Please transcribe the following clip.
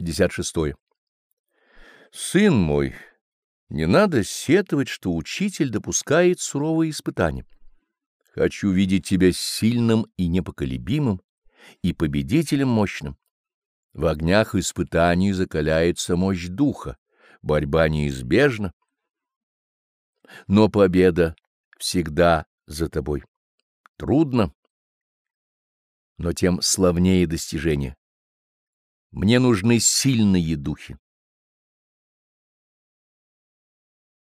56. Сын мой, не надо сетовать, что учитель допускает суровые испытания. Хочу видеть тебя сильным и непоколебимым, и победителем мощным. В огнях испытаний закаляется мощь духа, борьба неизбежна, но победа всегда за тобой. Трудно, но тем славнее достижение. Мне нужны сильные духи.